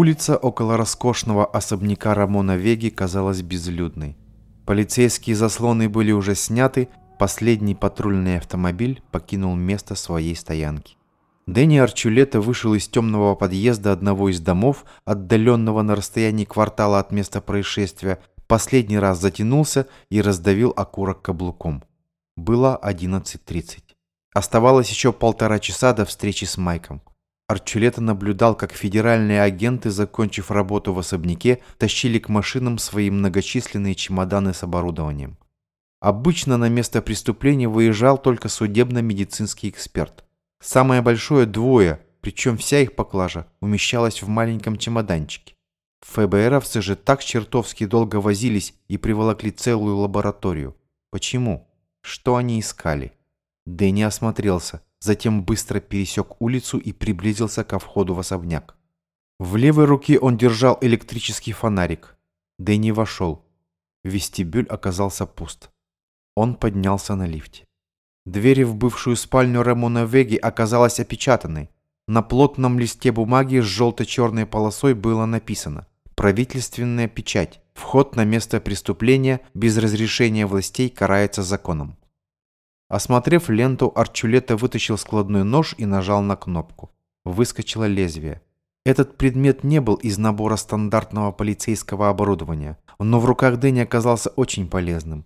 Улица около роскошного особняка Рамона Веги казалась безлюдной. Полицейские заслоны были уже сняты, последний патрульный автомобиль покинул место своей стоянки. Дэнни Арчулета вышел из темного подъезда одного из домов, отдаленного на расстоянии квартала от места происшествия, последний раз затянулся и раздавил окурок каблуком. Было 11.30. Оставалось еще полтора часа до встречи с Майком. Арчулета наблюдал, как федеральные агенты, закончив работу в особняке, тащили к машинам свои многочисленные чемоданы с оборудованием. Обычно на место преступления выезжал только судебно-медицинский эксперт. Самое большое двое, причем вся их поклажа, умещалась в маленьком чемоданчике. ФБРовцы же так чертовски долго возились и приволокли целую лабораторию. Почему? Что они искали? Дэнни осмотрелся затем быстро пересек улицу и приблизился ко входу в особняк. В левой руке он держал электрический фонарик. Дэнни вошел. Вестибюль оказался пуст. Он поднялся на лифте. Дверь в бывшую спальню Рамона Веги оказалась опечатанной. На плотном листе бумаги с желто-черной полосой было написано «Правительственная печать. Вход на место преступления без разрешения властей карается законом». Осмотрев ленту, Арчулета вытащил складной нож и нажал на кнопку. Выскочило лезвие. Этот предмет не был из набора стандартного полицейского оборудования, но в руках Дэнни оказался очень полезным.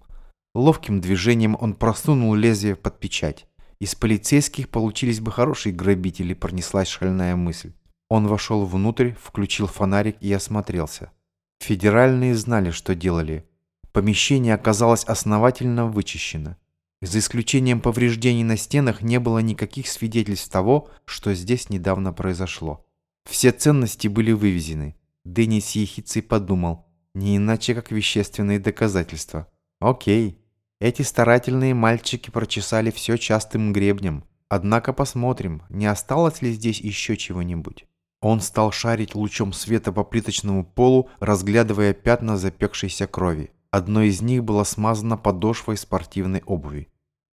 Ловким движением он просунул лезвие под печать. Из полицейских получились бы хорошие грабители, пронеслась шальная мысль. Он вошел внутрь, включил фонарик и осмотрелся. Федеральные знали, что делали. Помещение оказалось основательно вычищено. За исключением повреждений на стенах не было никаких свидетельств того, что здесь недавно произошло. Все ценности были вывезены. Деннис ехицей подумал, не иначе как вещественные доказательства. Окей, эти старательные мальчики прочесали все частым гребнем. Однако посмотрим, не осталось ли здесь еще чего-нибудь. Он стал шарить лучом света по плиточному полу, разглядывая пятна запекшейся крови. Одно из них было смазано подошвой спортивной обуви.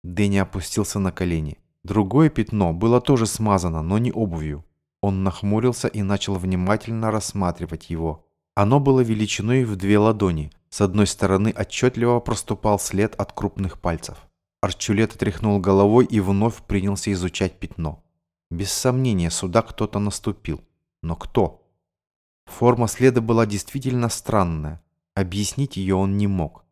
Дэнни опустился на колени. Другое пятно было тоже смазано, но не обувью. Он нахмурился и начал внимательно рассматривать его. Оно было величиной в две ладони. С одной стороны отчетливо проступал след от крупных пальцев. Арчулет отряхнул головой и вновь принялся изучать пятно. Без сомнения, сюда кто-то наступил. Но кто? Форма следа была действительно странная. Объяснить ее он не мог.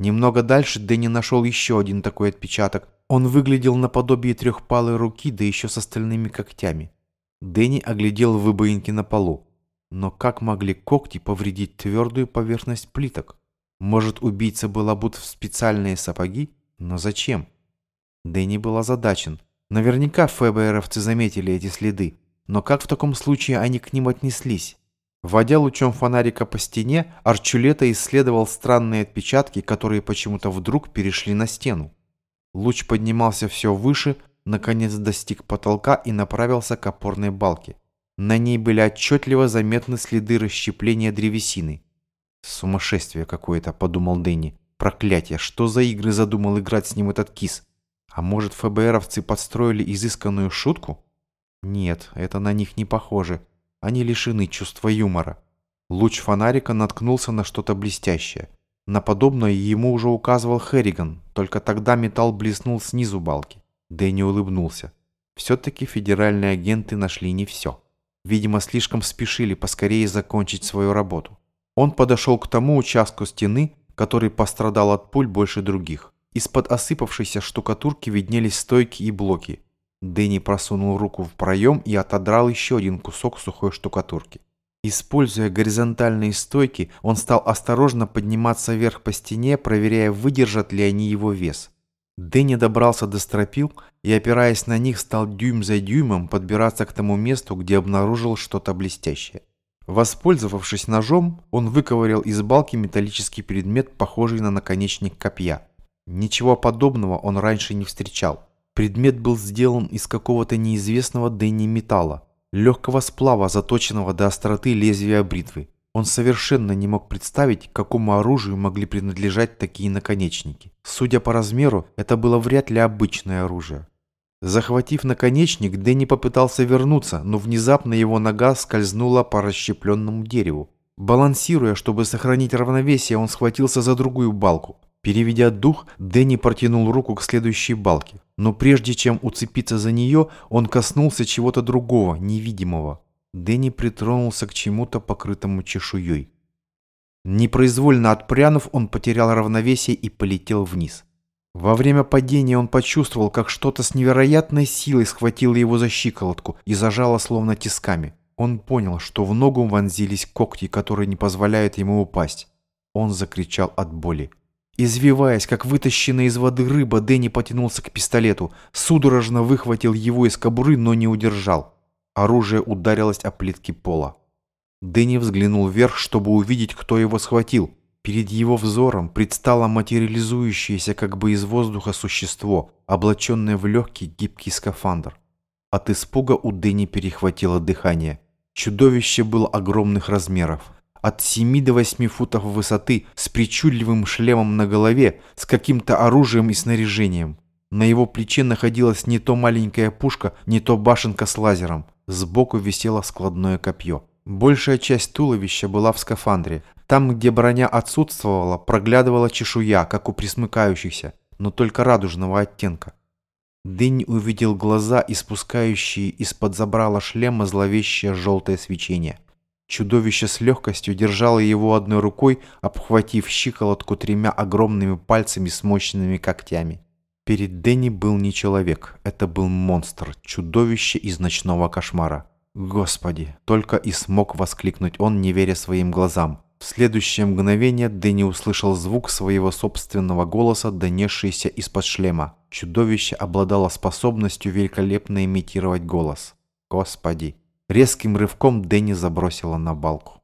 Немного дальше Дэнни нашел еще один такой отпечаток. Он выглядел наподобие трехпалой руки, да еще с остальными когтями. Дэнни оглядел выбоинки на полу. Но как могли когти повредить твердую поверхность плиток? Может, убийца был обут в специальные сапоги? Но зачем? Дэнни был озадачен. Наверняка ФБРовцы заметили эти следы. Но как в таком случае они к ним отнеслись? Водя лучом фонарика по стене, Арчулета исследовал странные отпечатки, которые почему-то вдруг перешли на стену. Луч поднимался все выше, наконец достиг потолка и направился к опорной балке. На ней были отчетливо заметны следы расщепления древесины. «Сумасшествие какое-то», — подумал Дэнни. «Проклятие! Что за игры задумал играть с ним этот кис? А может, ФБРовцы подстроили изысканную шутку?» «Нет, это на них не похоже». Они лишены чувства юмора. Луч фонарика наткнулся на что-то блестящее. На подобное ему уже указывал Херриган, только тогда металл блеснул снизу балки. Дэнни улыбнулся. Все-таки федеральные агенты нашли не все. Видимо, слишком спешили поскорее закончить свою работу. Он подошел к тому участку стены, который пострадал от пуль больше других. Из-под осыпавшейся штукатурки виднелись стойки и блоки. Дэнни просунул руку в проем и отодрал еще один кусок сухой штукатурки. Используя горизонтальные стойки, он стал осторожно подниматься вверх по стене, проверяя, выдержат ли они его вес. Дэнни добрался до стропил и, опираясь на них, стал дюйм за дюймом подбираться к тому месту, где обнаружил что-то блестящее. Воспользовавшись ножом, он выковырял из балки металлический предмет, похожий на наконечник копья. Ничего подобного он раньше не встречал. Предмет был сделан из какого-то неизвестного Дэнни металла, легкого сплава, заточенного до остроты лезвия бритвы. Он совершенно не мог представить, какому оружию могли принадлежать такие наконечники. Судя по размеру, это было вряд ли обычное оружие. Захватив наконечник, Дэнни попытался вернуться, но внезапно его нога скользнула по расщепленному дереву. Балансируя, чтобы сохранить равновесие, он схватился за другую балку. Переведя дух, Дэнни протянул руку к следующей балке. Но прежде чем уцепиться за нее, он коснулся чего-то другого, невидимого. Дэнни притронулся к чему-то покрытому чешуей. Непроизвольно отпрянув, он потерял равновесие и полетел вниз. Во время падения он почувствовал, как что-то с невероятной силой схватило его за щиколотку и зажало словно тисками. Он понял, что в ногу вонзились когти, которые не позволяют ему упасть. Он закричал от боли. Извиваясь, как вытащенная из воды рыба, Дэнни потянулся к пистолету, судорожно выхватил его из кобуры, но не удержал. Оружие ударилось о плитки пола. Дэнни взглянул вверх, чтобы увидеть, кто его схватил. Перед его взором предстало материализующееся как бы из воздуха существо, облаченное в легкий гибкий скафандр. От испуга у Дэнни перехватило дыхание. Чудовище было огромных размеров. От 7 до 8 футов высоты, с причудливым шлемом на голове, с каким-то оружием и снаряжением. На его плече находилась не то маленькая пушка, не то башенка с лазером. Сбоку висело складное копье. Большая часть туловища была в скафандре. Там, где броня отсутствовала, проглядывала чешуя, как у присмыкающихся, но только радужного оттенка. Дэнни увидел глаза, испускающие из-под забрала шлема зловещее желтое свечение. Чудовище с легкостью держало его одной рукой, обхватив щиколотку тремя огромными пальцами с мощными когтями. Перед Дэнни был не человек, это был монстр, чудовище из ночного кошмара. «Господи!» — только и смог воскликнуть он, не веря своим глазам. В следующее мгновение Дэнни услышал звук своего собственного голоса, донесшийся из-под шлема. Чудовище обладало способностью великолепно имитировать голос. «Господи!» Резким рывком Дэнни забросило на балку.